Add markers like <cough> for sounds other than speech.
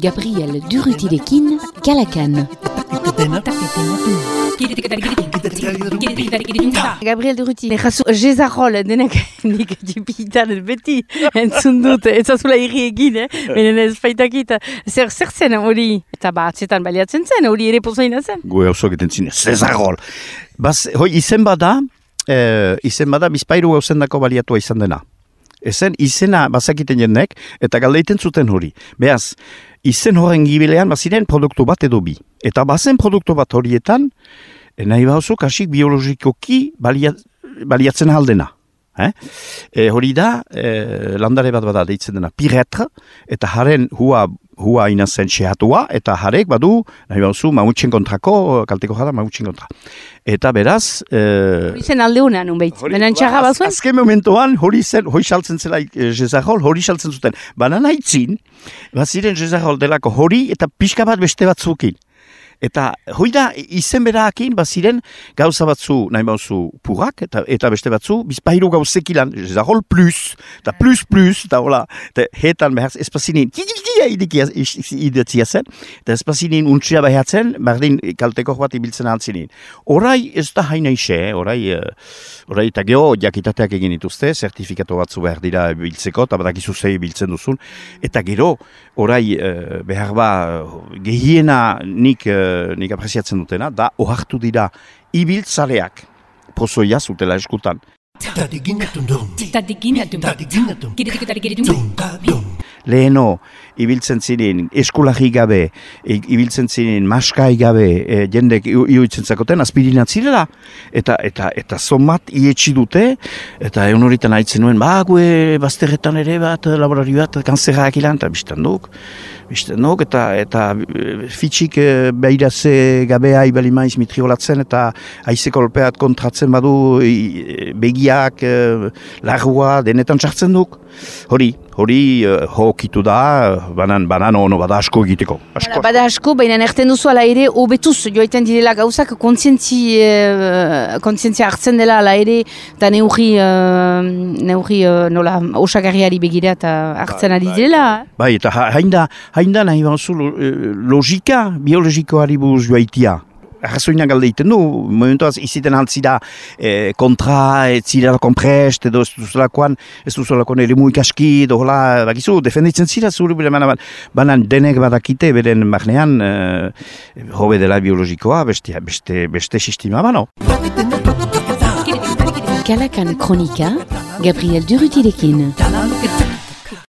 Gabriel Durutilekin, Kalakan. Gabriel Duruti, jasu jezarrol denek <laughs> nik jipitan beti entzun dut, ez azula irri egin, eh? Benen ez faitakit, zer, zer zen hori, eta ba, atzetan baliatzen zen, hori ere pozoina zen. Gue oso egiten zine, Cesarol. Baz, hoi, izen bada, eh, izen bada, bizpairu gauzen dako baliatua izan dena. Ezen izena bazakiten jendeek, eta galdeiten zuten hori. Beaz, izen horren gibilean baziren produktu bat edo bi. Eta bazen produktu bat horietan, eh, nahi bauzu kasik biologikoki balia, baliatzen aldena. Eh? E, hori da, e, landare bat bada deitzen dena piretra, eta haren hua, hua ina zen sehatua, eta harek badu, nahi bauzu, mautxen kontrako, kalteko jada, mautxen kontra. Eta beraz... E, Hori zen alde honean, unbeit, Hori- benen txarra ba, az- bazuen? Azken momentoan hori zen, hori saltzen zela e, jezahol, hori saltzen zuten. Baina nahitzin, baziren jezahol delako hori eta pixka bat beste batzukin. Eta hoi da izen berakin baziren gauza batzu nahi bauzu purrak eta, eta beste batzu bizpairu gauzekilan jezahol plus, eta plus plus, eta hola, eta hetan behartz espazinin idatzia zen, eta espazinin untsia behartzen, berdin kalteko bat ibiltzen altzinin. Horai ez da haina ise, eh? orai, eh, orai eta geho jakitateak egin dituzte, zertifikatu batzu behar dira biltzeko, eta badakizu zei biltzen duzun, eta gero, orai eh, behar ba, gehiena nik, nik apreziatzen dutena, da ohartu dira ibiltzaleak, pozoia zutela eskutan. Leheno, ibiltzen ziren, eskulagi gabe, ibiltzen ziren, maskai gabe, e, jendek iu- iuitzen zakoten, aspirina zirela, eta eta eta zomat ietsi dute, eta egun horietan haitzen nuen, ba, gue, bazterretan ere bat, laborari bat, kanzerrak ilan, eta biztan duk, biztan duk, eta, eta e, fitxik e, behiraze gabea ibali maiz mitriolatzen, eta haize kolpeat kontratzen badu i- begiak, e, larrua, denetan sartzen duk. Hori, hori uh, hokitu da, banan, banan ono bada asko egiteko. Asko. Bada asko, baina erten duzu ala ere, hobetuz joiten direla gauzak kontzientzi, eh, kontzientzia hartzen dela ala ere, eta neurri, eh, neurri eh, nola, osagarriari begira eta hartzen ari direla. Bai, eta ha- hain da, hain da nahi eh, logika biologikoari buruz joaitia. Arrazoina galde egiten du, momentuaz iziten altzira eh, kontra, ez zira konprest, edo ez duzulakoan, ez duzulakoan ere ikaski, edo hola, bakizu, defenditzen zira zure bere banan, banan denek badakite beren barnean eh, hobe dela biologikoa, beste, beste, beste sistema bano. Kalakan Kronika, Gabriel Durutilekin.